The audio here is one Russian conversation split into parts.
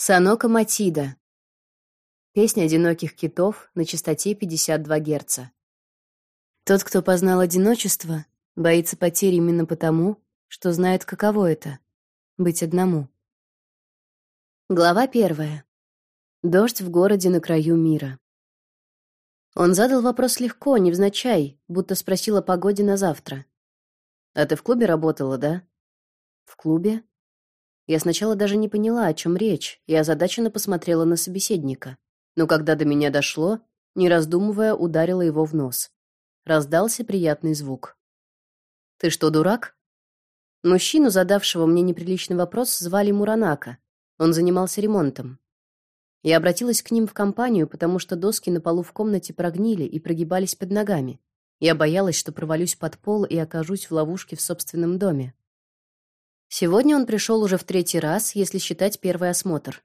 Санока Матида. Песня одиноких китов на частоте 52 Гц. Тот, кто познал одиночество, боится потери именно потому, что знает, каково это быть одному. Глава первая. Дождь в городе на краю мира. Он задал вопрос легко, невзначай, будто спросил о погоде на завтра. А ты в клубе работала, да? В клубе? Я сначала даже не поняла, о чем речь, и озадаченно посмотрела на собеседника. Но когда до меня дошло, не раздумывая, ударила его в нос. Раздался приятный звук. Ты что, дурак? Мужчину, задавшего мне неприличный вопрос, звали Муранака. Он занимался ремонтом. Я обратилась к ним в компанию, потому что доски на полу в комнате прогнили и прогибались под ногами. Я боялась, что провалюсь под пол и окажусь в ловушке в собственном доме. Сегодня он пришел уже в третий раз, если считать первый осмотр.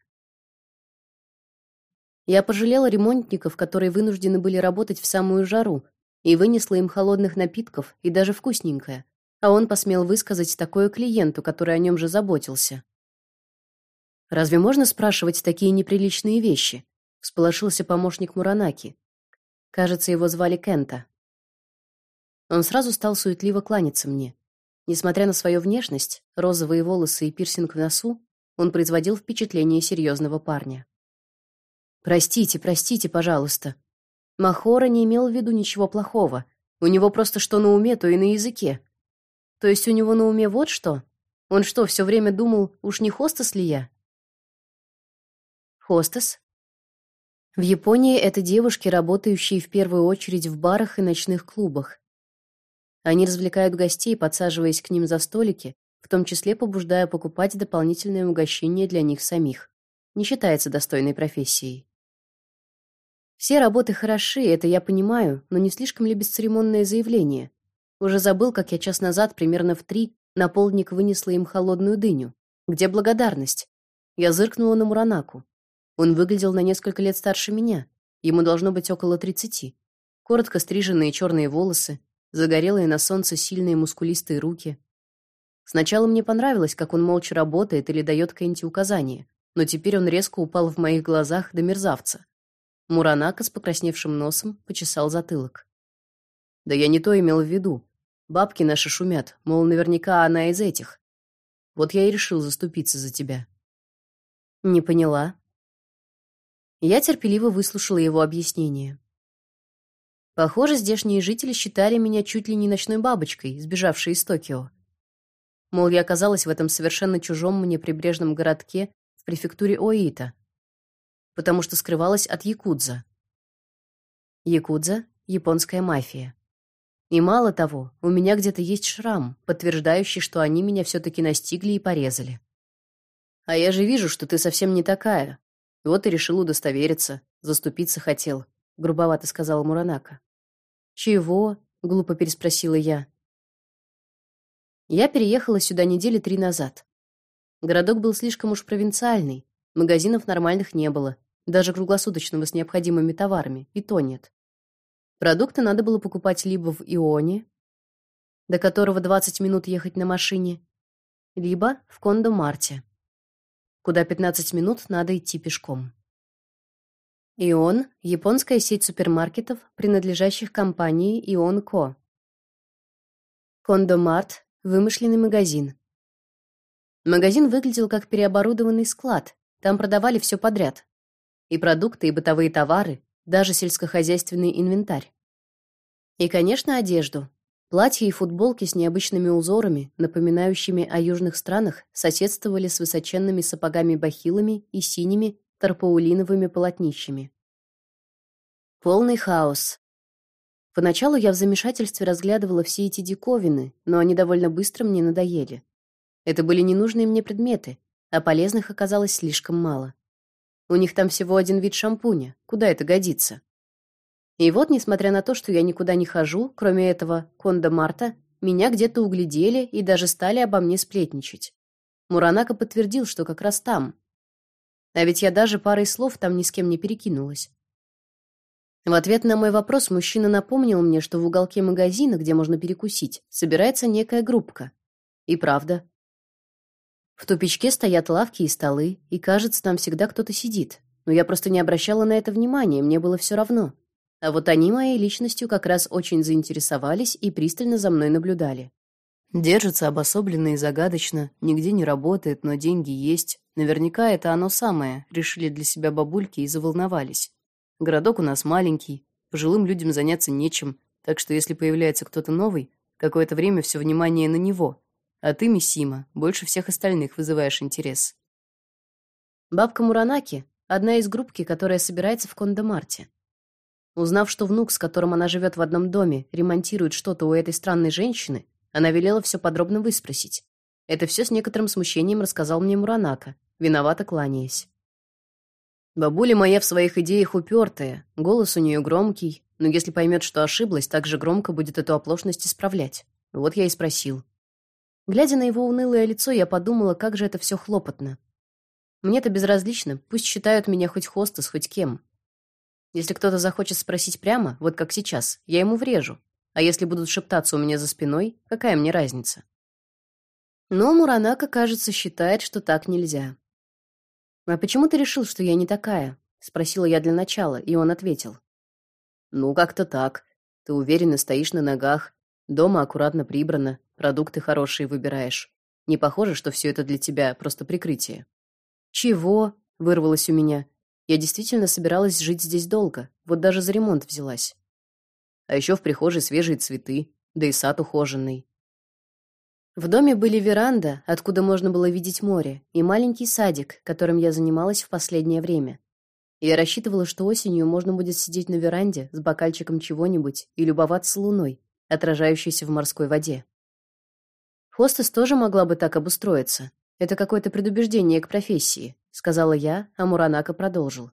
Я пожалела ремонтников, которые вынуждены были работать в самую жару, и вынесла им холодных напитков и даже вкусненькое. А он посмел высказать такое клиенту, который о нем же заботился. Разве можно спрашивать такие неприличные вещи? всполошился помощник Муранаки. Кажется, его звали Кента. Он сразу стал суетливо кланяться мне. Несмотря на свою внешность, розовые волосы и пирсинг в носу, он производил впечатление серьезного парня. Простите, простите, пожалуйста. Махора не имел в виду ничего плохого. У него просто что на уме, то и на языке. То есть у него на уме вот что? Он что, все время думал, уж не хостес ли я? Хостес? В Японии это девушки, работающие в первую очередь в барах и ночных клубах. Они развлекают гостей, подсаживаясь к ним за столики, в том числе побуждая покупать дополнительные угощения для них самих. Не считается достойной профессией. Все работы хороши, это я понимаю, но не слишком ли бесцеремонное заявление? Уже забыл, как я час назад примерно в три на полдник вынесла им холодную дыню. Где благодарность? Я зыркнула на Муранаку. Он выглядел на несколько лет старше меня. Ему должно быть около тридцати. Коротко стриженные черные волосы, загорелые на солнце сильные мускулистые руки. Сначала мне понравилось, как он молча работает или дает Кенти указания, но теперь он резко упал в моих глазах до мерзавца. Муранака с покрасневшим носом почесал затылок. Да я не то имел в виду. Бабки наши шумят, мол, наверняка она из этих. Вот я и решил заступиться за тебя. Не поняла. Я терпеливо выслушала его объяснение. Похоже, здешние жители считали меня чуть ли не ночной бабочкой, сбежавшей из Токио. Мол, я оказалась в этом совершенно чужом мне прибрежном городке в префектуре Оита, потому что скрывалась от якудза. Якудза японская мафия. И мало того, у меня где-то есть шрам, подтверждающий, что они меня все таки настигли и порезали. А я же вижу, что ты совсем не такая. Вот и решил удостовериться, заступиться хотел грубовато сказала Муранака. Чего? глупо переспросила я. Я переехала сюда недели три назад. Городок был слишком уж провинциальный, магазинов нормальных не было, даже круглосуточного с необходимыми товарами, и то нет. Продукты надо было покупать либо в Ионе, до которого 20 минут ехать на машине, либо в Кондо-Марте, куда 15 минут надо идти пешком. Ион – японская сеть супермаркетов, принадлежащих компании Ион Ко. Кондомарт – вымышленный магазин. Магазин выглядел как переоборудованный склад, там продавали все подряд. И продукты, и бытовые товары, даже сельскохозяйственный инвентарь. И, конечно, одежду. Платья и футболки с необычными узорами, напоминающими о южных странах, соседствовали с высоченными сапогами-бахилами и синими тарпаулиновыми полотнищами. Полный хаос. Поначалу я в замешательстве разглядывала все эти диковины, но они довольно быстро мне надоели. Это были ненужные мне предметы, а полезных оказалось слишком мало. У них там всего один вид шампуня. Куда это годится? И вот, несмотря на то, что я никуда не хожу, кроме этого Конда Марта, меня где-то углядели и даже стали обо мне сплетничать. Муранака подтвердил, что как раз там, а ведь я даже парой слов там ни с кем не перекинулась. В ответ на мой вопрос мужчина напомнил мне, что в уголке магазина, где можно перекусить, собирается некая группка. И правда. В тупичке стоят лавки и столы, и, кажется, там всегда кто-то сидит. Но я просто не обращала на это внимания, мне было все равно. А вот они моей личностью как раз очень заинтересовались и пристально за мной наблюдали. Держится обособленно и загадочно, нигде не работает, но деньги есть. Наверняка это оно самое, решили для себя бабульки и заволновались. Городок у нас маленький, пожилым людям заняться нечем, так что если появляется кто-то новый, какое-то время все внимание на него. А ты, Мисима, больше всех остальных вызываешь интерес. Бабка Муранаки одна из группки, которая собирается в Кондомарте. Узнав, что внук, с которым она живет в одном доме, ремонтирует что-то у этой странной женщины, она велела все подробно выспросить. Это все с некоторым смущением рассказал мне Муранака, виновато кланяясь. Бабуля моя в своих идеях упертая, голос у нее громкий, но если поймет, что ошиблась, так же громко будет эту оплошность исправлять. Вот я и спросил. Глядя на его унылое лицо, я подумала, как же это все хлопотно. Мне-то безразлично, пусть считают меня хоть хостес, хоть кем. Если кто-то захочет спросить прямо, вот как сейчас, я ему врежу. А если будут шептаться у меня за спиной, какая мне разница? Но Муранака, кажется, считает, что так нельзя. «А почему ты решил, что я не такая?» — спросила я для начала, и он ответил. «Ну, как-то так. Ты уверенно стоишь на ногах, дома аккуратно прибрано, продукты хорошие выбираешь. Не похоже, что все это для тебя просто прикрытие». «Чего?» — вырвалось у меня. Я действительно собиралась жить здесь долго, вот даже за ремонт взялась. А еще в прихожей свежие цветы, да и сад ухоженный. В доме были веранда, откуда можно было видеть море, и маленький садик, которым я занималась в последнее время. Я рассчитывала, что осенью можно будет сидеть на веранде с бокальчиком чего-нибудь и любоваться луной, отражающейся в морской воде. Хостес тоже могла бы так обустроиться. Это какое-то предубеждение к профессии, сказала я, а Муранака продолжил.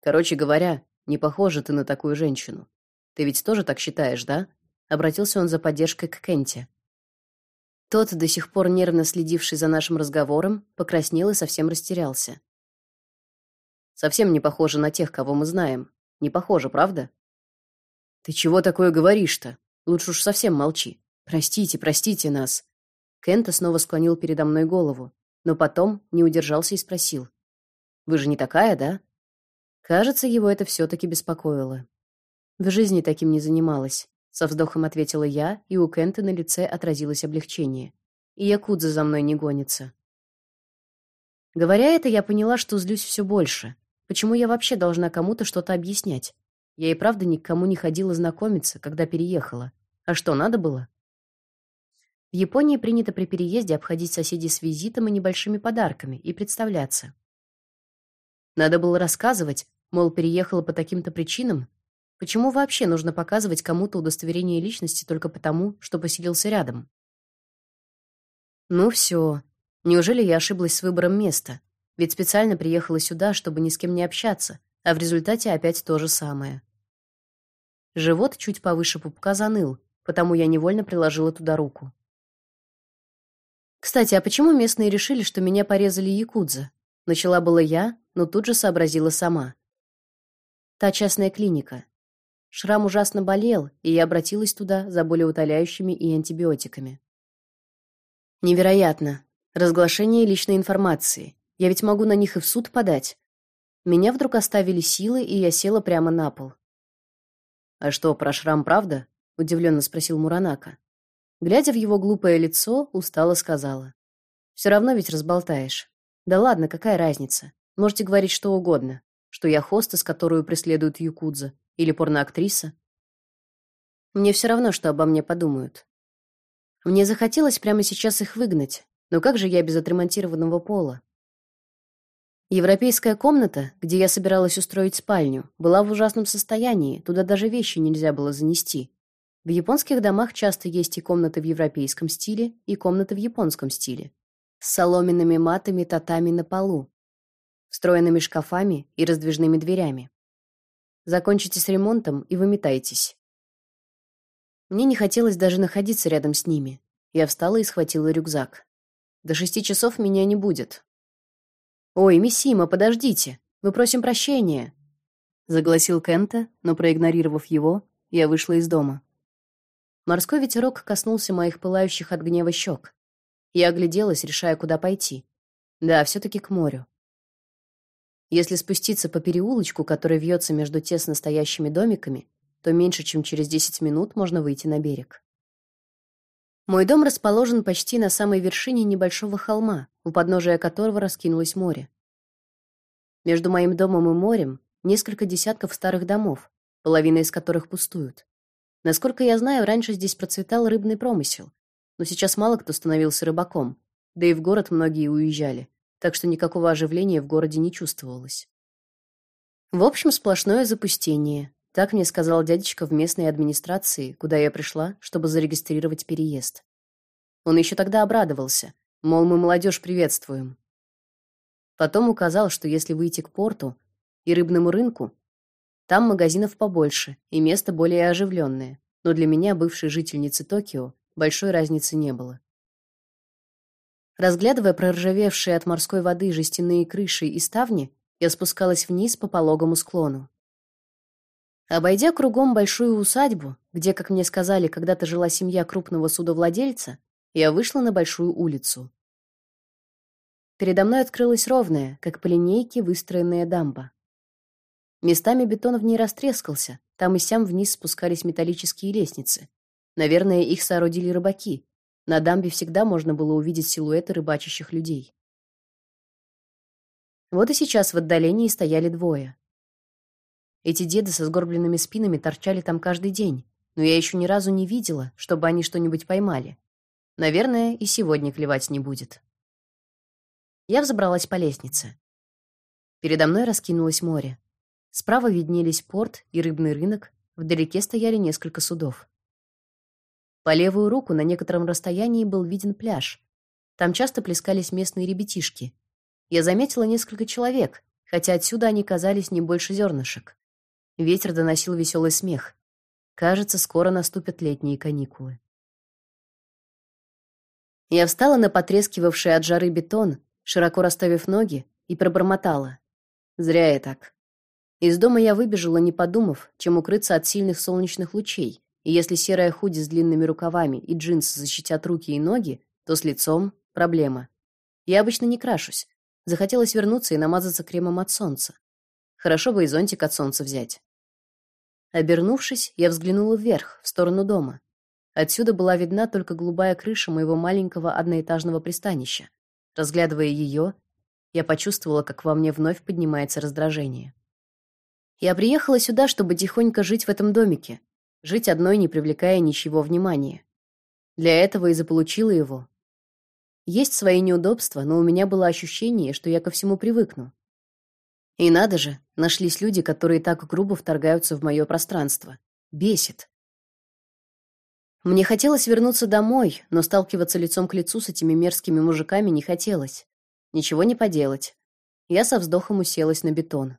Короче говоря, не похожа ты на такую женщину. Ты ведь тоже так считаешь, да? Обратился он за поддержкой к Кенте. Тот, до сих пор нервно следивший за нашим разговором, покраснел и совсем растерялся. Совсем не похоже на тех, кого мы знаем. Не похоже, правда? Ты чего такое говоришь-то? Лучше уж совсем молчи. Простите, простите нас. Кента снова склонил передо мной голову, но потом не удержался и спросил: "Вы же не такая, да?" Кажется, его это все таки беспокоило. В жизни таким не занималась. Со вздохом ответила я, и у Кента на лице отразилось облегчение. И якудза за мной не гонится. Говоря это, я поняла, что злюсь все больше. Почему я вообще должна кому-то что-то объяснять? Я и правда ни к кому не ходила знакомиться, когда переехала. А что, надо было? В Японии принято при переезде обходить соседей с визитом и небольшими подарками и представляться. Надо было рассказывать, мол, переехала по таким-то причинам, Почему вообще нужно показывать кому-то удостоверение личности только потому, что поселился рядом? Ну все. Неужели я ошиблась с выбором места? Ведь специально приехала сюда, чтобы ни с кем не общаться, а в результате опять то же самое. Живот чуть повыше пупка заныл, потому я невольно приложила туда руку. Кстати, а почему местные решили, что меня порезали якудза? Начала была я, но тут же сообразила сама. Та частная клиника. Шрам ужасно болел, и я обратилась туда за болеутоляющими и антибиотиками. Невероятно. Разглашение личной информации. Я ведь могу на них и в суд подать. Меня вдруг оставили силы, и я села прямо на пол. А что, про шрам правда? удивленно спросил Муранака. Глядя в его глупое лицо, устало сказала: «Все равно ведь разболтаешь. Да ладно, какая разница? Можете говорить что угодно, что я хостес, которую преследуют якудза, или порноактриса. Мне все равно, что обо мне подумают. Мне захотелось прямо сейчас их выгнать. Но как же я без отремонтированного пола? Европейская комната, где я собиралась устроить спальню, была в ужасном состоянии, туда даже вещи нельзя было занести. В японских домах часто есть и комнаты в европейском стиле, и комнаты в японском стиле. С соломенными матами татами на полу, встроенными шкафами и раздвижными дверями. Закончите с ремонтом и выметайтесь. Мне не хотелось даже находиться рядом с ними. Я встала и схватила рюкзак. До шести часов меня не будет. Ой, Миссима, подождите. Мы просим прощения, загласил Кента, но проигнорировав его, я вышла из дома. Морской ветерок коснулся моих пылающих от гнева щек. Я огляделась, решая, куда пойти. Да, все таки к морю. Если спуститься по переулочку, который вьется между тесно стоящими домиками, то меньше чем через 10 минут можно выйти на берег. Мой дом расположен почти на самой вершине небольшого холма, у подножия которого раскинулось море. Между моим домом и морем несколько десятков старых домов, половина из которых пустуют. Насколько я знаю, раньше здесь процветал рыбный промысел, но сейчас мало кто становился рыбаком, да и в город многие уезжали, так что никакого оживления в городе не чувствовалось. В общем, сплошное запустение. Так мне сказал дядечка в местной администрации, куда я пришла, чтобы зарегистрировать переезд. Он еще тогда обрадовался, мол, мы молодежь приветствуем. Потом указал, что если выйти к порту и рыбному рынку, там магазинов побольше и место более оживленное, но для меня, бывшей жительницы Токио, большой разницы не было. Разглядывая проржавевшие от морской воды жестяные крыши и ставни, я спускалась вниз по пологому склону. Обойдя кругом большую усадьбу, где, как мне сказали, когда-то жила семья крупного судовладельца, я вышла на большую улицу. Передо мной открылась ровная, как по линейке выстроенная дамба. Местами бетон в ней растрескался, там и сям вниз спускались металлические лестницы. Наверное, их соорудили рыбаки. На дамбе всегда можно было увидеть силуэты рыбачащих людей. Вот и сейчас в отдалении стояли двое. Эти деды со сгорбленными спинами торчали там каждый день, но я еще ни разу не видела, чтобы они что-нибудь поймали. Наверное, и сегодня клевать не будет. Я взобралась по лестнице. Передо мной раскинулось море. Справа виднелись порт и рыбный рынок, вдалеке стояли несколько судов. По левую руку на некотором расстоянии был виден пляж. Там часто плескались местные ребятишки. Я заметила несколько человек, хотя отсюда они казались не больше зернышек. Ветер доносил веселый смех. Кажется, скоро наступят летние каникулы. Я встала на потрескивавший от жары бетон, широко расставив ноги, и пробормотала: "Зря я так. Из дома я выбежала, не подумав, чем укрыться от сильных солнечных лучей. И если серая худи с длинными рукавами и джинсы защитят руки и ноги, то с лицом проблема. Я обычно не крашусь. Захотелось вернуться и намазаться кремом от солнца. Хорошо бы и зонтик от солнца взять. Обернувшись, я взглянула вверх, в сторону дома. Отсюда была видна только голубая крыша моего маленького одноэтажного пристанища. Разглядывая ее, я почувствовала, как во мне вновь поднимается раздражение. Я приехала сюда, чтобы тихонько жить в этом домике, жить одной, не привлекая ничего внимания. Для этого и заполучила его. Есть свои неудобства, но у меня было ощущение, что я ко всему привыкну. И надо же, нашлись люди, которые так грубо вторгаются в мое пространство. Бесит. Мне хотелось вернуться домой, но сталкиваться лицом к лицу с этими мерзкими мужиками не хотелось. Ничего не поделать. Я со вздохом уселась на бетон.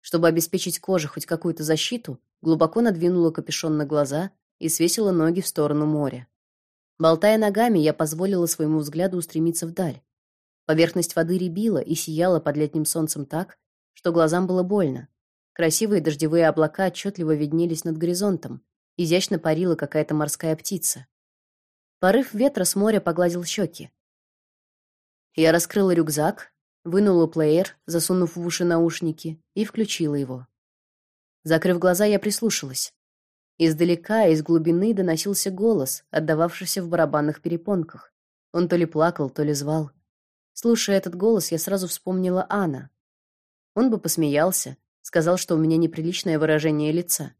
Чтобы обеспечить коже хоть какую-то защиту, глубоко надвинула капюшон на глаза и свесила ноги в сторону моря. Болтая ногами, я позволила своему взгляду устремиться вдаль. Поверхность воды рябила и сияла под летним солнцем так, что глазам было больно. Красивые дождевые облака отчетливо виднелись над горизонтом. Изящно парила какая-то морская птица. Порыв ветра с моря погладил щеки. Я раскрыла рюкзак, вынула плеер, засунув в уши наушники, и включила его. Закрыв глаза, я прислушалась. Издалека, из глубины доносился голос, отдававшийся в барабанных перепонках. Он то ли плакал, то ли звал. Слушая этот голос, я сразу вспомнила Анна. Он бы посмеялся, сказал, что у меня неприличное выражение лица.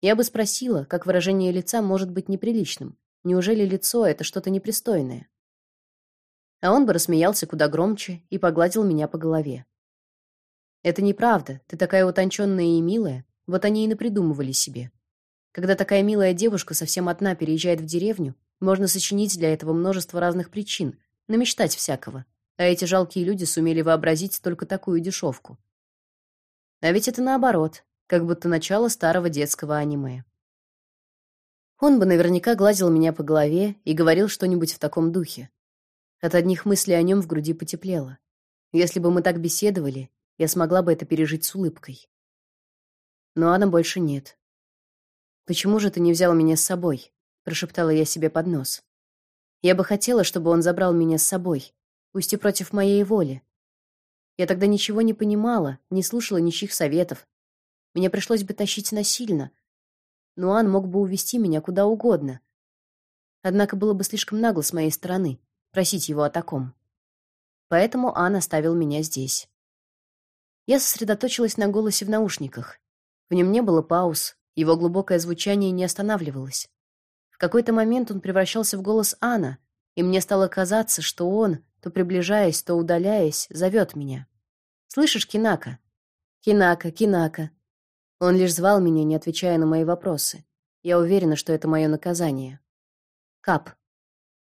Я бы спросила, как выражение лица может быть неприличным? Неужели лицо это что-то непристойное? А он бы рассмеялся куда громче и погладил меня по голове. Это неправда. Ты такая утонченная и милая. Вот они и напридумывали себе. Когда такая милая девушка совсем одна переезжает в деревню, можно сочинить для этого множество разных причин, намечтать всякого. А эти жалкие люди сумели вообразить только такую дешевку. А ведь это наоборот, как будто начало старого детского аниме. Он бы наверняка гладил меня по голове и говорил что-нибудь в таком духе. От одних мыслей о нем в груди потеплело. Если бы мы так беседовали, я смогла бы это пережить с улыбкой. Но Анна больше нет. Почему же ты не взял меня с собой? прошептала я себе под нос. Я бы хотела, чтобы он забрал меня с собой. пусть и против моей воли. Я тогда ничего не понимала, не слушала ничьих советов. Меня пришлось бы тащить насильно. Но Ан мог бы увести меня куда угодно. Однако было бы слишком нагло с моей стороны просить его о таком. Поэтому Ан оставил меня здесь. Я сосредоточилась на голосе в наушниках. В нем не было пауз, его глубокое звучание не останавливалось. В какой-то момент он превращался в голос Ана, и мне стало казаться, что он, то приближаясь, то удаляясь, зовет меня. «Слышишь, Кинака?» «Кинака, Кинака». Он лишь звал меня, не отвечая на мои вопросы. Я уверена, что это мое наказание. Кап.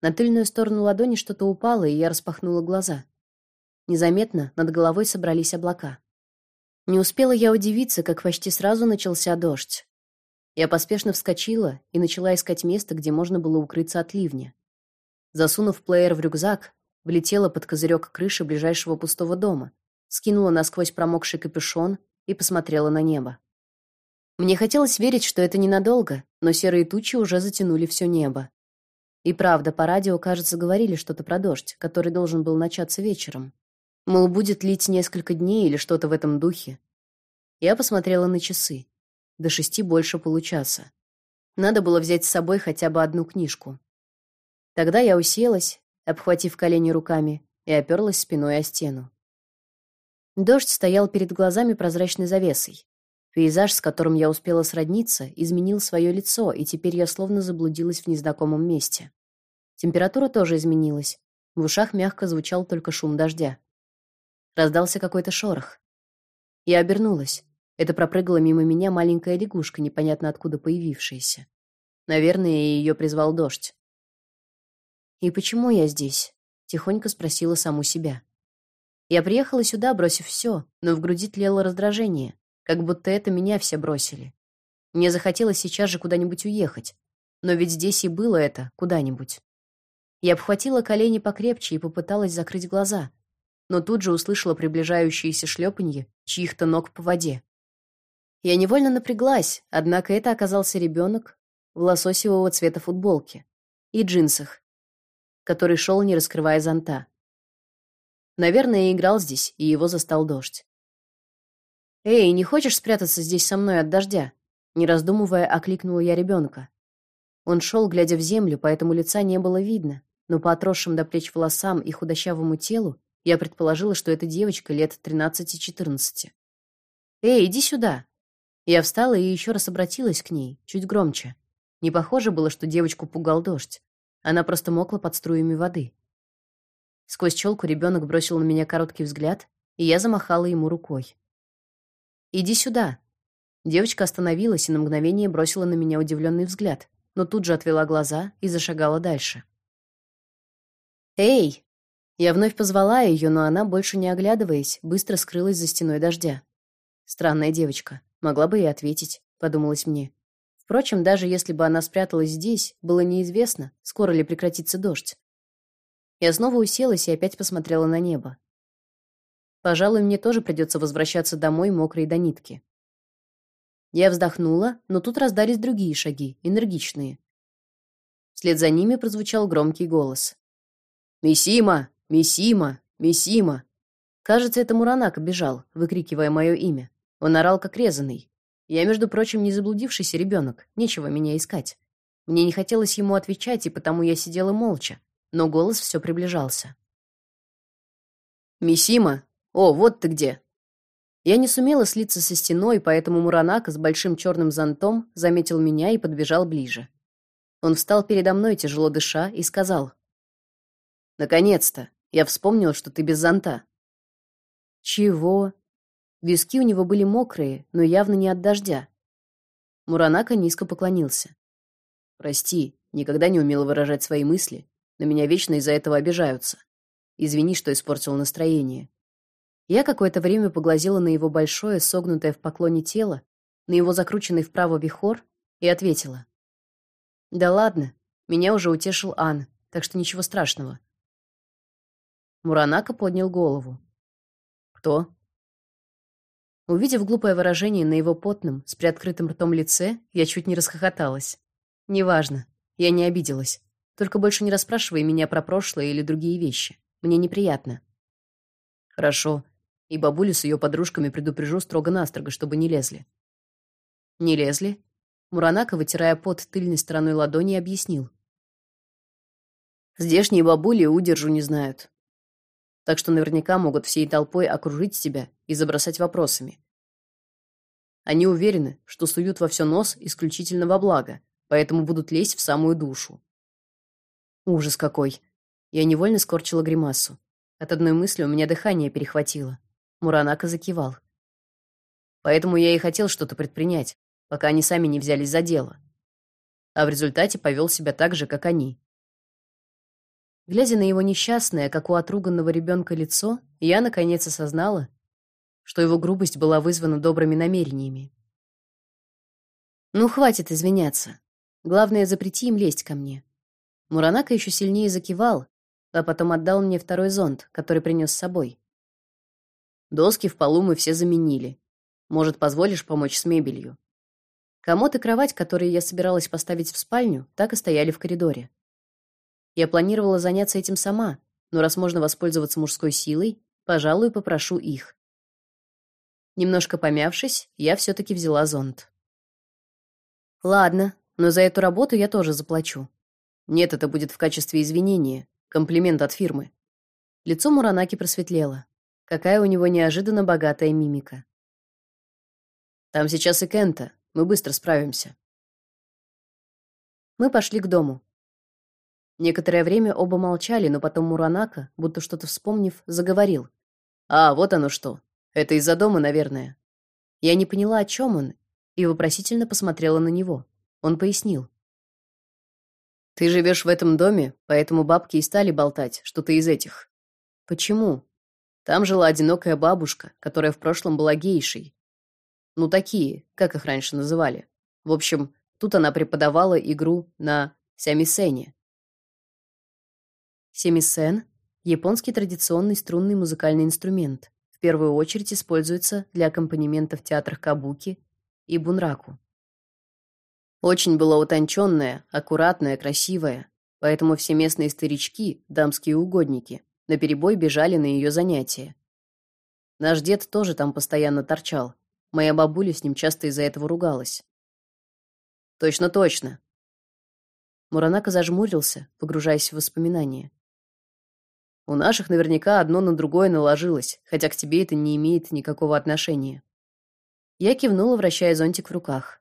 На тыльную сторону ладони что-то упало, и я распахнула глаза. Незаметно над головой собрались облака. Не успела я удивиться, как почти сразу начался дождь. Я поспешно вскочила и начала искать место, где можно было укрыться от ливня. Засунув плеер в рюкзак, влетела под козырек крыши ближайшего пустого дома, скинула насквозь промокший капюшон и посмотрела на небо. Мне хотелось верить, что это ненадолго, но серые тучи уже затянули все небо. И правда, по радио, кажется, говорили что-то про дождь, который должен был начаться вечером. Мол, будет лить несколько дней или что-то в этом духе. Я посмотрела на часы. До шести больше получаса. Надо было взять с собой хотя бы одну книжку. Тогда я уселась, обхватив колени руками, и оперлась спиной о стену. Дождь стоял перед глазами прозрачной завесой. Пейзаж, с которым я успела сродниться, изменил свое лицо, и теперь я словно заблудилась в незнакомом месте. Температура тоже изменилась. В ушах мягко звучал только шум дождя. Раздался какой-то шорох. Я обернулась. Это пропрыгала мимо меня маленькая лягушка, непонятно откуда появившаяся. Наверное, ее призвал дождь. «И почему я здесь?» — тихонько спросила саму себя. Я приехала сюда, бросив все, но в груди тлело раздражение, как будто это меня все бросили. Мне захотелось сейчас же куда-нибудь уехать, но ведь здесь и было это куда-нибудь. Я обхватила колени покрепче и попыталась закрыть глаза, но тут же услышала приближающиеся шлепанье чьих-то ног по воде. Я невольно напряглась, однако это оказался ребенок в лососевого цвета футболке и джинсах, который шел, не раскрывая зонта. Наверное, играл здесь, и его застал дождь. «Эй, не хочешь спрятаться здесь со мной от дождя?» Не раздумывая, окликнула я ребенка. Он шел, глядя в землю, поэтому лица не было видно, но по отросшим до плеч волосам и худощавому телу я предположила, что это девочка лет 13-14. «Эй, иди сюда!» Я встала и еще раз обратилась к ней, чуть громче. Не похоже было, что девочку пугал дождь. Она просто мокла под струями воды. Сквозь челку ребенок бросил на меня короткий взгляд, и я замахала ему рукой. «Иди сюда!» Девочка остановилась и на мгновение бросила на меня удивленный взгляд, но тут же отвела глаза и зашагала дальше. «Эй!» Я вновь позвала ее, но она, больше не оглядываясь, быстро скрылась за стеной дождя. Странная девочка. Могла бы и ответить, подумалось мне. Впрочем, даже если бы она спряталась здесь, было неизвестно, скоро ли прекратится дождь. Я снова уселась и опять посмотрела на небо. Пожалуй, мне тоже придется возвращаться домой мокрой до нитки. Я вздохнула, но тут раздались другие шаги, энергичные. Вслед за ними прозвучал громкий голос. «Мисима! Мисима! Мисима!» Кажется, это Муранака бежал, выкрикивая мое имя. Он орал как резаный. Я, между прочим, не заблудившийся ребенок, нечего меня искать. Мне не хотелось ему отвечать, и потому я сидела молча, но голос все приближался. «Мисима! О, вот ты где!» Я не сумела слиться со стеной, поэтому Муранака с большим черным зонтом заметил меня и подбежал ближе. Он встал передо мной, тяжело дыша, и сказал. «Наконец-то! Я вспомнил, что ты без зонта». «Чего?» Виски у него были мокрые, но явно не от дождя. Муранака низко поклонился. Прости, никогда не умела выражать свои мысли. На меня вечно из-за этого обижаются. Извини, что испортил настроение. Я какое-то время поглазела на его большое, согнутое в поклоне тело, на его закрученный вправо вихор и ответила: "Да ладно, меня уже утешил Ан, так что ничего страшного". Муранака поднял голову. "Кто?" Увидев глупое выражение на его потном, с приоткрытым ртом лице, я чуть не расхохоталась. Неважно, я не обиделась. Только больше не расспрашивай меня про прошлое или другие вещи. Мне неприятно. Хорошо. И бабулю с ее подружками предупрежу строго-настрого, чтобы не лезли. Не лезли? Муранака, вытирая пот тыльной стороной ладони, объяснил. Здешние бабули удержу не знают. Так что наверняка могут всей толпой окружить тебя и забросать вопросами. Они уверены, что суют во все нос исключительно во благо, поэтому будут лезть в самую душу. Ужас какой. Я невольно скорчила гримасу. От одной мысли у меня дыхание перехватило. Муранака закивал. Поэтому я и хотел что-то предпринять, пока они сами не взялись за дело. А в результате повел себя так же, как они. Глядя на его несчастное, как у отруганного ребенка лицо, я наконец осознала, что его грубость была вызвана добрыми намерениями. Ну хватит извиняться. Главное, запрети им лезть ко мне. Муранака еще сильнее закивал, а потом отдал мне второй зонт, который принес с собой. Доски в полу мы все заменили. Может, позволишь помочь с мебелью? Комод и кровать, которые я собиралась поставить в спальню, так и стояли в коридоре. Я планировала заняться этим сама, но раз можно воспользоваться мужской силой, пожалуй, попрошу их. Немножко помявшись, я все таки взяла зонт. Ладно, но за эту работу я тоже заплачу. Нет, это будет в качестве извинения, комплимент от фирмы. Лицо Муранаки просветлело. Какая у него неожиданно богатая мимика. Там сейчас и Кента. Мы быстро справимся. Мы пошли к дому. Некоторое время оба молчали, но потом Муранака, будто что-то вспомнив, заговорил. А, вот оно что. Это из-за дома, наверное. Я не поняла, о чем он, и вопросительно посмотрела на него. Он пояснил: Ты живешь в этом доме, поэтому бабки и стали болтать, что ты из этих. Почему? Там жила одинокая бабушка, которая в прошлом была гейшей. Ну такие, как их раньше называли. В общем, тут она преподавала игру на сямисене. Семисен японский традиционный струнный музыкальный инструмент. В первую очередь используется для аккомпанемента в театрах кабуки и бунраку. Очень была утонченная, аккуратная, красивая, поэтому все местные старички, дамские угодники, на перебой бежали на ее занятия. Наш дед тоже там постоянно торчал. Моя бабуля с ним часто из-за этого ругалась. Точно, точно. Муранака зажмурился, погружаясь в воспоминания. У наших наверняка одно на другое наложилось, хотя к тебе это не имеет никакого отношения. Я кивнула, вращая зонтик в руках.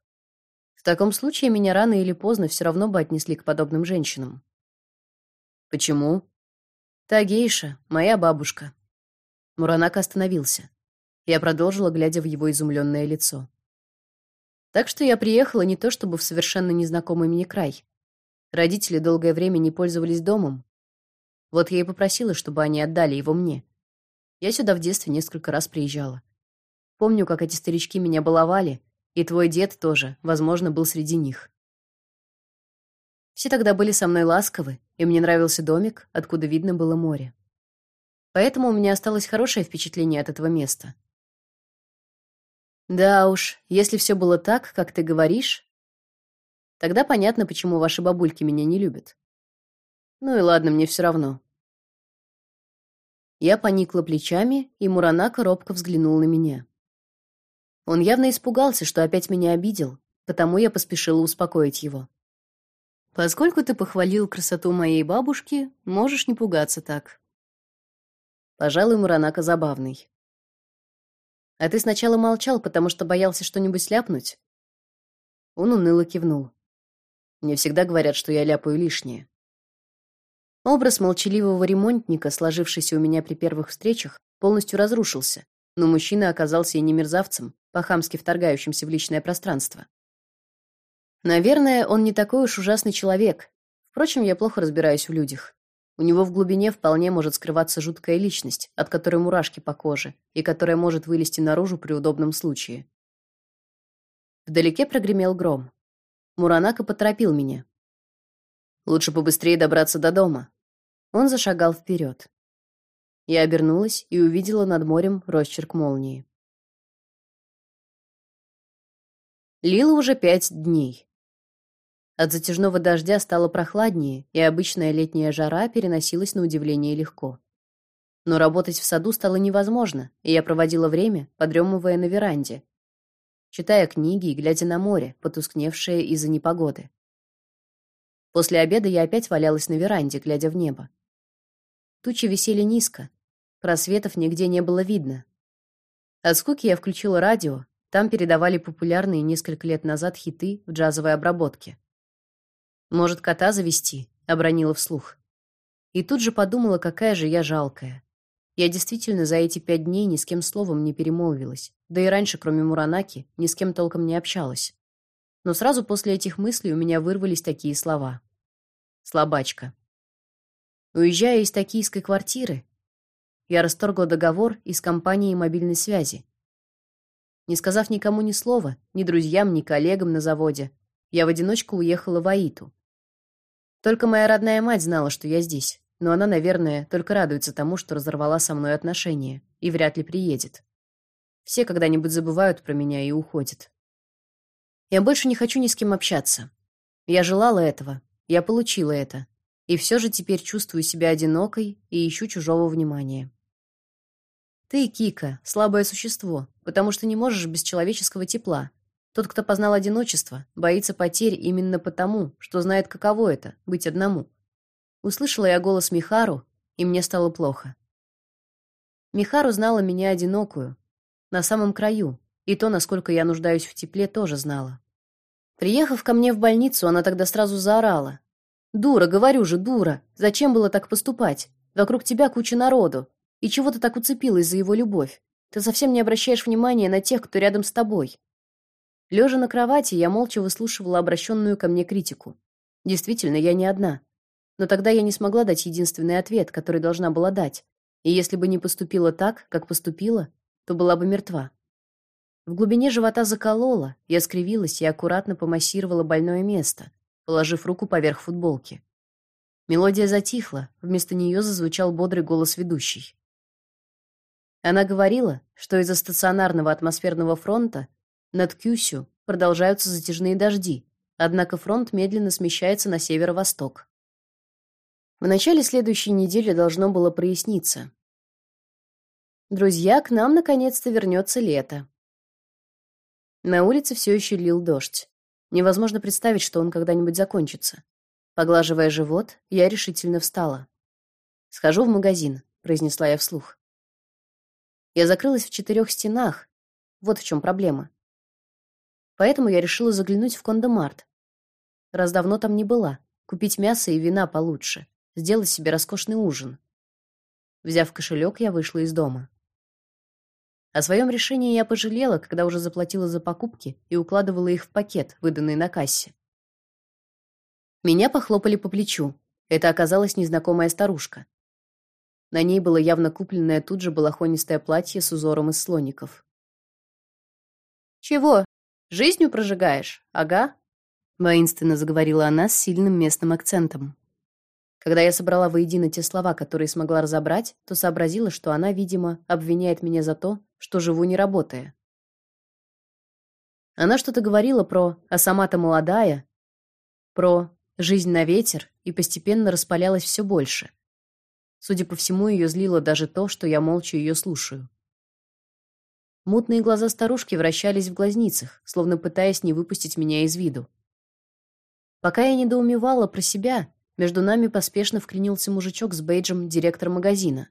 В таком случае меня рано или поздно все равно бы отнесли к подобным женщинам. Почему? Та гейша, моя бабушка. Муранака остановился. Я продолжила, глядя в его изумленное лицо. Так что я приехала не то чтобы в совершенно незнакомый мне край. Родители долгое время не пользовались домом. Вот я и попросила, чтобы они отдали его мне. Я сюда в детстве несколько раз приезжала. Помню, как эти старички меня баловали, и твой дед тоже, возможно, был среди них. Все тогда были со мной ласковы, и мне нравился домик, откуда видно было море. Поэтому у меня осталось хорошее впечатление от этого места. Да уж, если все было так, как ты говоришь, тогда понятно, почему ваши бабульки меня не любят. Ну и ладно, мне все равно. Я поникла плечами, и Муранака робко взглянул на меня. Он явно испугался, что опять меня обидел, потому я поспешила успокоить его. Поскольку ты похвалил красоту моей бабушки, можешь не пугаться так. Пожалуй, Муранака забавный. А ты сначала молчал, потому что боялся что-нибудь ляпнуть? Он уныло кивнул. Мне всегда говорят, что я ляпаю лишнее. Образ молчаливого ремонтника, сложившийся у меня при первых встречах, полностью разрушился, но мужчина оказался и не мерзавцем, по-хамски вторгающимся в личное пространство. Наверное, он не такой уж ужасный человек. Впрочем, я плохо разбираюсь в людях. У него в глубине вполне может скрываться жуткая личность, от которой мурашки по коже, и которая может вылезти наружу при удобном случае. Вдалеке прогремел гром. Муранака поторопил меня. Лучше побыстрее добраться до дома. Он зашагал вперед. Я обернулась и увидела над морем росчерк молнии. Лило уже пять дней. От затяжного дождя стало прохладнее, и обычная летняя жара переносилась на удивление легко. Но работать в саду стало невозможно, и я проводила время, подремывая на веранде, читая книги и глядя на море, потускневшее из-за непогоды. После обеда я опять валялась на веранде, глядя в небо. Тучи висели низко, просветов нигде не было видно. От скуки я включила радио, там передавали популярные несколько лет назад хиты в джазовой обработке. Может, кота завести, обронила вслух. И тут же подумала, какая же я жалкая. Я действительно за эти пять дней ни с кем словом не перемолвилась. Да и раньше, кроме Муранаки, ни с кем толком не общалась. Но сразу после этих мыслей у меня вырвались такие слова. Слабачка. Уезжая из токийской квартиры, я расторгла договор из компании мобильной связи. Не сказав никому ни слова, ни друзьям, ни коллегам на заводе, я в одиночку уехала в Аиту. Только моя родная мать знала, что я здесь но она, наверное, только радуется тому, что разорвала со мной отношения и вряд ли приедет. Все когда-нибудь забывают про меня и уходят. Я больше не хочу ни с кем общаться. Я желала этого, я получила это, и все же теперь чувствую себя одинокой и ищу чужого внимания. Ты, Кика, слабое существо, потому что не можешь без человеческого тепла. Тот, кто познал одиночество, боится потерь именно потому, что знает, каково это быть одному. Услышала я голос Михару, и мне стало плохо. Михару знала меня одинокую, на самом краю, и то, насколько я нуждаюсь в тепле, тоже знала. Приехав ко мне в больницу, она тогда сразу заорала: "Дура, говорю же, дура. Зачем было так поступать? Вокруг тебя куча народу, и чего ты так уцепилась за его любовь? Ты совсем не обращаешь внимания на тех, кто рядом с тобой". Лежа на кровати, я молча выслушивала обращенную ко мне критику. Действительно, я не одна. Но тогда я не смогла дать единственный ответ, который должна была дать. И если бы не поступила так, как поступила, то была бы мертва. В глубине живота закололо, я скривилась и аккуратно помассировала больное место, положив руку поверх футболки. Мелодия затихла, вместо нее зазвучал бодрый голос ведущей. Она говорила, что из-за стационарного атмосферного фронта над Кюсю продолжаются затяжные дожди, однако фронт медленно смещается на северо-восток. В начале следующей недели должно было проясниться. Друзья, к нам наконец-то вернется лето. На улице все еще лил дождь. Невозможно представить, что он когда-нибудь закончится. Поглаживая живот, я решительно встала. Схожу в магазин, произнесла я вслух. Я закрылась в четырех стенах. Вот в чем проблема. Поэтому я решила заглянуть в Кондомарт. Раз давно там не была, купить мясо и вина получше сделать себе роскошный ужин. Взяв кошелек, я вышла из дома. О своем решении я пожалела, когда уже заплатила за покупки и укладывала их в пакет, выданный на кассе. Меня похлопали по плечу. Это оказалась незнакомая старушка. На ней было явно купленное тут же балахонистое платье с узором из слоников. «Чего? Жизнью прожигаешь? Ага», — воинственно заговорила она с сильным местным акцентом. Когда я собрала воедино те слова, которые смогла разобрать, то сообразила, что она, видимо, обвиняет меня за то, что живу не работая. Она что-то говорила про «а сама-то молодая», про «жизнь на ветер» и постепенно распалялась все больше. Судя по всему, ее злило даже то, что я молча ее слушаю. Мутные глаза старушки вращались в глазницах, словно пытаясь не выпустить меня из виду. Пока я недоумевала про себя, между нами поспешно вклинился мужичок с бейджем директор магазина.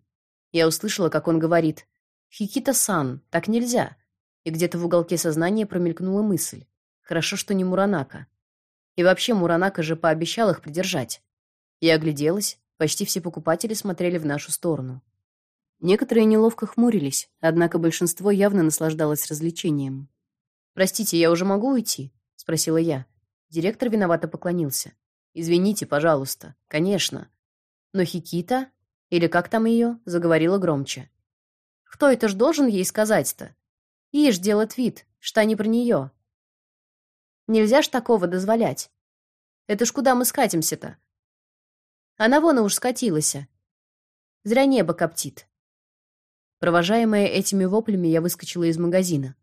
Я услышала, как он говорит: "Хикита-сан, так нельзя". И где-то в уголке сознания промелькнула мысль: хорошо, что не Муранака. И вообще Муранака же пообещал их придержать. Я огляделась, почти все покупатели смотрели в нашу сторону. Некоторые неловко хмурились, однако большинство явно наслаждалось развлечением. "Простите, я уже могу уйти?" спросила я. Директор виновато поклонился. Извините, пожалуйста. Конечно. Но Хикита, или как там ее, заговорила громче. Кто это ж должен ей сказать-то? Ишь, делает вид, что не про нее. Нельзя ж такого дозволять. Это ж куда мы скатимся-то? Она вон уж скатилась. Зря небо коптит. Провожаемая этими воплями, я выскочила из магазина.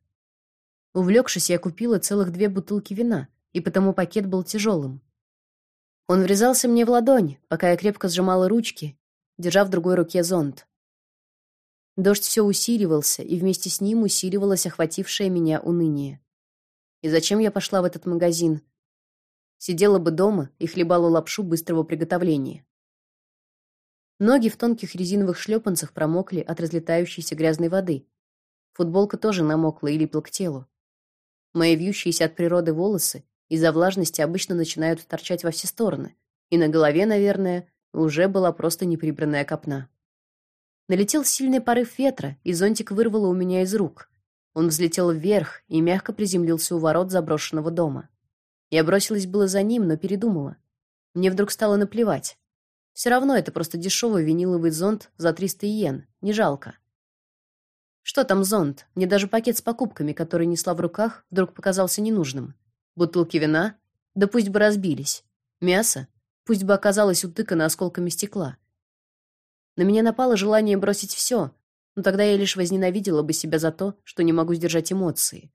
Увлекшись, я купила целых две бутылки вина, и потому пакет был тяжелым. Он врезался мне в ладонь, пока я крепко сжимала ручки, держа в другой руке зонт. Дождь все усиливался, и вместе с ним усиливалось охватившее меня уныние. И зачем я пошла в этот магазин? Сидела бы дома и хлебала лапшу быстрого приготовления. Ноги в тонких резиновых шлепанцах промокли от разлетающейся грязной воды. Футболка тоже намокла и липла к телу. Мои вьющиеся от природы волосы из-за влажности обычно начинают торчать во все стороны, и на голове, наверное, уже была просто неприбранная копна. Налетел сильный порыв ветра, и зонтик вырвало у меня из рук. Он взлетел вверх и мягко приземлился у ворот заброшенного дома. Я бросилась было за ним, но передумала. Мне вдруг стало наплевать. Все равно это просто дешевый виниловый зонт за 300 йен, не жалко. Что там зонт? Мне даже пакет с покупками, который несла в руках, вдруг показался ненужным. Бутылки вина? Да пусть бы разбились. Мясо? Пусть бы оказалось утыкано осколками стекла. На меня напало желание бросить все, но тогда я лишь возненавидела бы себя за то, что не могу сдержать эмоции.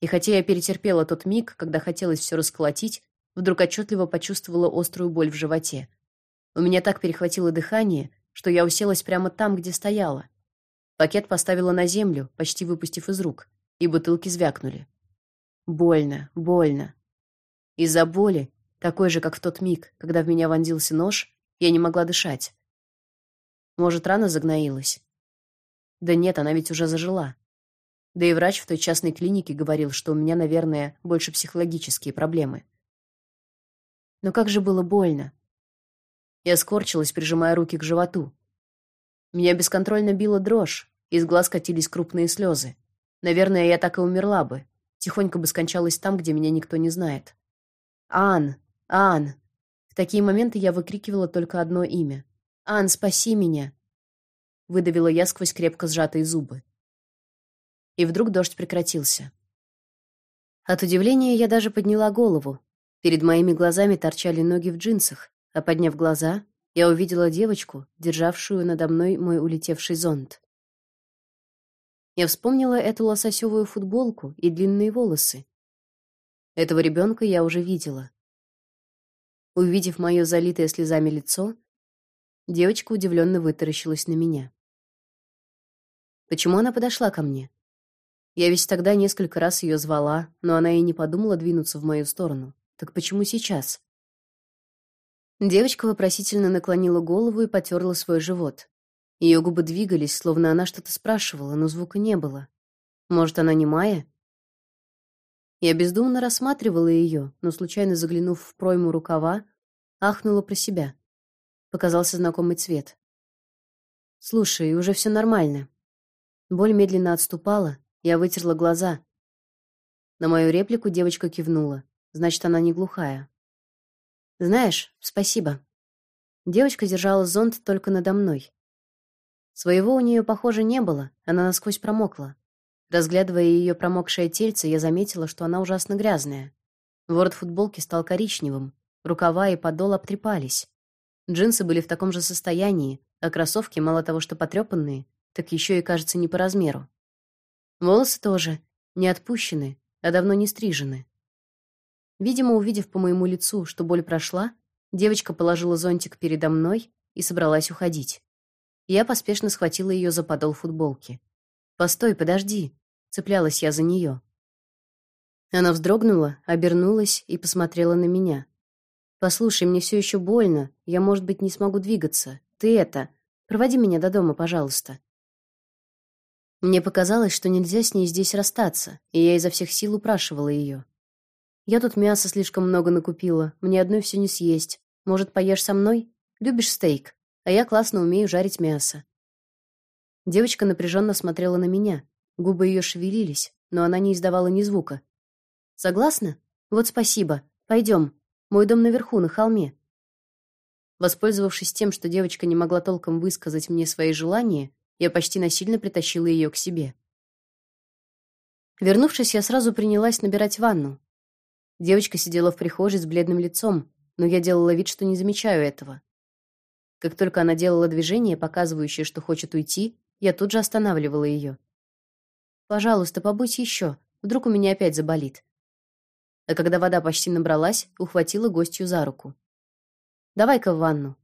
И хотя я перетерпела тот миг, когда хотелось все расколотить, вдруг отчетливо почувствовала острую боль в животе. У меня так перехватило дыхание, что я уселась прямо там, где стояла. Пакет поставила на землю, почти выпустив из рук, и бутылки звякнули. Больно, больно. Из-за боли, такой же, как в тот миг, когда в меня вонзился нож, я не могла дышать. Может, рана загноилась? Да нет, она ведь уже зажила. Да и врач в той частной клинике говорил, что у меня, наверное, больше психологические проблемы. Но как же было больно. Я скорчилась, прижимая руки к животу. Меня бесконтрольно била дрожь, из глаз катились крупные слезы. Наверное, я так и умерла бы. Тихонько бы скончалась там, где меня никто не знает. Ан, Ан. В такие моменты я выкрикивала только одно имя. Ан, спаси меня, выдавила я сквозь крепко сжатые зубы. И вдруг дождь прекратился. От удивления я даже подняла голову. Перед моими глазами торчали ноги в джинсах, а подняв глаза, я увидела девочку, державшую надо мной мой улетевший зонт. Я вспомнила эту лососевую футболку и длинные волосы. Этого ребенка я уже видела. Увидев мое залитое слезами лицо, Девочка удивленно вытаращилась на меня. Почему она подошла ко мне? Я ведь тогда несколько раз ее звала, но она и не подумала двинуться в мою сторону. Так почему сейчас? Девочка вопросительно наклонила голову и потёрла свой живот. Ее губы двигались, словно она что-то спрашивала, но звука не было. Может, она не Майя? Я бездумно рассматривала ее, но случайно заглянув в пройму рукава, ахнула про себя. Показался знакомый цвет. Слушай, уже все нормально. Боль медленно отступала, я вытерла глаза. На мою реплику девочка кивнула. Значит, она не глухая. Знаешь, спасибо. Девочка держала зонт только надо мной. Своего у нее, похоже, не было, она насквозь промокла. Разглядывая ее промокшее тельце, я заметила, что она ужасно грязная. Ворот футболки стал коричневым, рукава и подол обтрепались. Джинсы были в таком же состоянии, а кроссовки мало того, что потрепанные, так еще и, кажется, не по размеру. Волосы тоже не отпущены, а давно не стрижены. Видимо, увидев по моему лицу, что боль прошла, девочка положила зонтик передо мной и собралась уходить. Я поспешно схватила ее за подол футболки. "Постой, подожди", цеплялась я за нее. Она вздрогнула, обернулась и посмотрела на меня. Послушай, мне все еще больно. Я, может быть, не смогу двигаться. Ты это, проводи меня до дома, пожалуйста. Мне показалось, что нельзя с ней здесь расстаться, и я изо всех сил упрашивала ее. Я тут мяса слишком много накупила, мне одной все не съесть. Может, поешь со мной? Любишь стейк? А я классно умею жарить мясо. Девочка напряженно смотрела на меня. Губы ее шевелились, но она не издавала ни звука. Согласна? Вот спасибо. Пойдем. Мой дом наверху, на холме. Воспользовавшись тем, что девочка не могла толком высказать мне свои желания, я почти насильно притащила ее к себе. Вернувшись, я сразу принялась набирать ванну. Девочка сидела в прихожей с бледным лицом, но я делала вид, что не замечаю этого. Как только она делала движение, показывающее, что хочет уйти, я тут же останавливала ее. Пожалуйста, побудь еще. Вдруг у меня опять заболит а когда вода почти набралась, ухватила гостью за руку. «Давай-ка в ванну».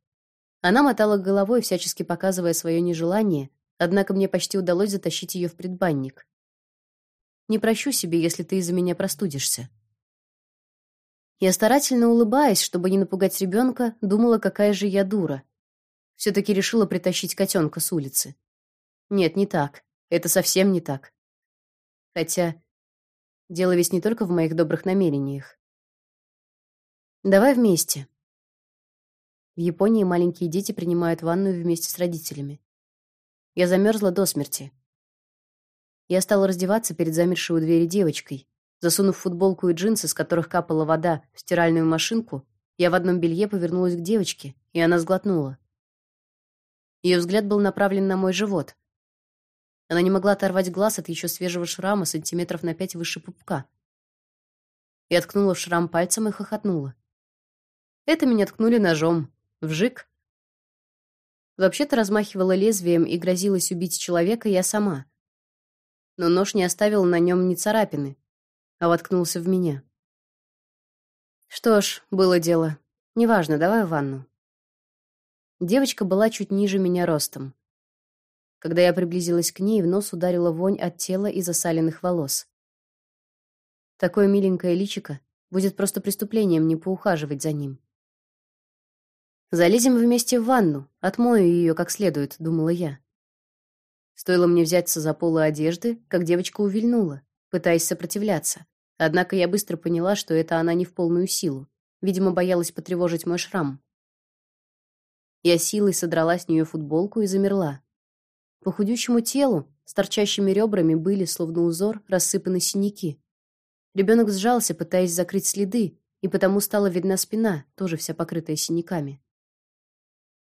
Она мотала головой, всячески показывая свое нежелание, однако мне почти удалось затащить ее в предбанник. Не прощу себе, если ты из-за меня простудишься. Я старательно улыбаясь, чтобы не напугать ребенка, думала, какая же я дура. все таки решила притащить котенка с улицы. Нет, не так. Это совсем не так. Хотя дело ведь не только в моих добрых намерениях. Давай вместе. В Японии маленькие дети принимают ванную вместе с родителями. Я замерзла до смерти. Я стала раздеваться перед замершей у двери девочкой. Засунув футболку и джинсы, с которых капала вода, в стиральную машинку, я в одном белье повернулась к девочке, и она сглотнула. Ее взгляд был направлен на мой живот. Она не могла оторвать глаз от еще свежего шрама сантиметров на пять выше пупка. Я ткнула в шрам пальцем и хохотнула. Это меня ткнули ножом. Вжик. Вообще-то размахивала лезвием и грозилась убить человека я сама. Но нож не оставил на нем ни царапины, а воткнулся в меня. Что ж, было дело. Неважно, давай в ванну. Девочка была чуть ниже меня ростом. Когда я приблизилась к ней, в нос ударила вонь от тела и засаленных волос. Такое миленькое личико будет просто преступлением не поухаживать за ним. Залезем вместе в ванну, отмою ее как следует, думала я. Стоило мне взяться за полы одежды, как девочка увильнула, пытаясь сопротивляться. Однако я быстро поняла, что это она не в полную силу. Видимо, боялась потревожить мой шрам. Я силой содрала с нее футболку и замерла. По худющему телу с торчащими ребрами были, словно узор, рассыпаны синяки. Ребенок сжался, пытаясь закрыть следы, и потому стала видна спина, тоже вся покрытая синяками.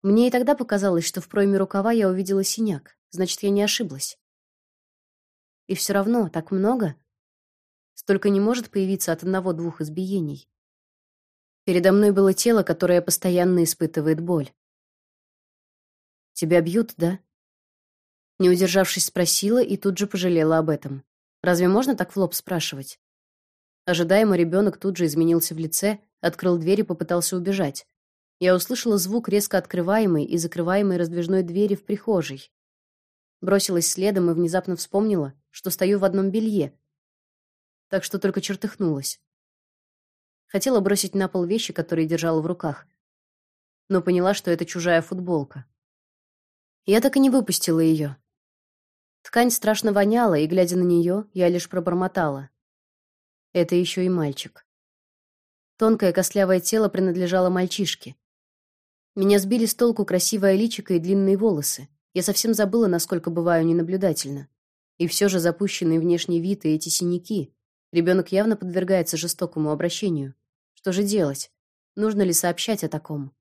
Мне и тогда показалось, что в пройме рукава я увидела синяк. Значит, я не ошиблась. И все равно так много. Столько не может появиться от одного-двух избиений. Передо мной было тело, которое постоянно испытывает боль. Тебя бьют, да? Не удержавшись, спросила и тут же пожалела об этом. Разве можно так в лоб спрашивать? Ожидаемо ребенок тут же изменился в лице, открыл дверь и попытался убежать. Я услышала звук резко открываемой и закрываемой раздвижной двери в прихожей. Бросилась следом и внезапно вспомнила, что стою в одном белье. Так что только чертыхнулась. Хотела бросить на пол вещи, которые держала в руках, но поняла, что это чужая футболка. Я так и не выпустила ее. Ткань страшно воняла, и глядя на нее, я лишь пробормотала: "Это еще и мальчик". Тонкое костлявое тело принадлежало мальчишке. Меня сбили с толку красивое личико и длинные волосы. Я совсем забыла, насколько бываю ненаблюдательна. И все же запущенный внешний вид и эти синяки. Ребенок явно подвергается жестокому обращению. Что же делать? Нужно ли сообщать о таком?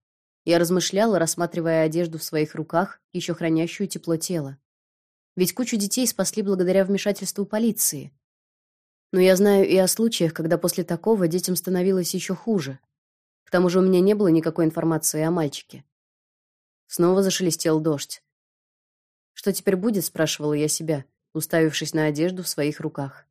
Я размышляла, рассматривая одежду в своих руках, еще хранящую тепло тела. Ведь кучу детей спасли благодаря вмешательству полиции. Но я знаю и о случаях, когда после такого детям становилось еще хуже. К тому же у меня не было никакой информации о мальчике. Снова зашелестел дождь. Что теперь будет, спрашивала я себя, уставившись на одежду в своих руках.